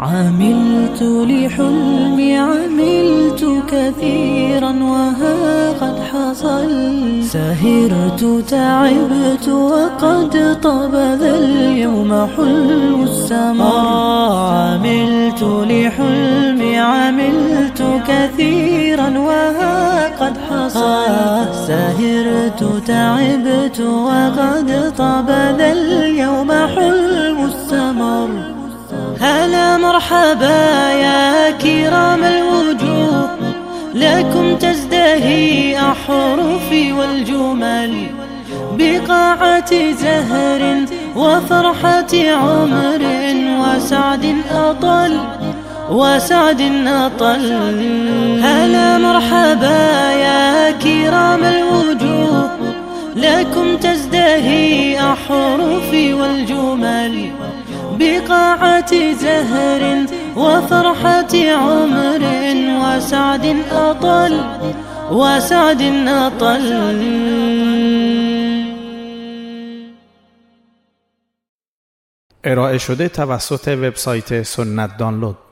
عملت لحلمي عملت كثيرا وها قد حصل سهرت تعبت وقد طاب ذا اليوم حلم السمر عملت لحلمي عملت كثيرا وها قد حصل سهرت تعبت وقد طاب ذا مرحبا يا كرام الوجوه لكم تزدهي أحرفي والجمل. بقاعة زهر وفرحة عمر وسعد أطل وسعد أطل. هلا مرحبا يا كرام الوجوه لكم تزدهي أحرفي والجمل. بقاعة زهر وفرحة عمر وسعد أطل وسعد أطل. ارائه شده توسط وبسایت سنت دانلود.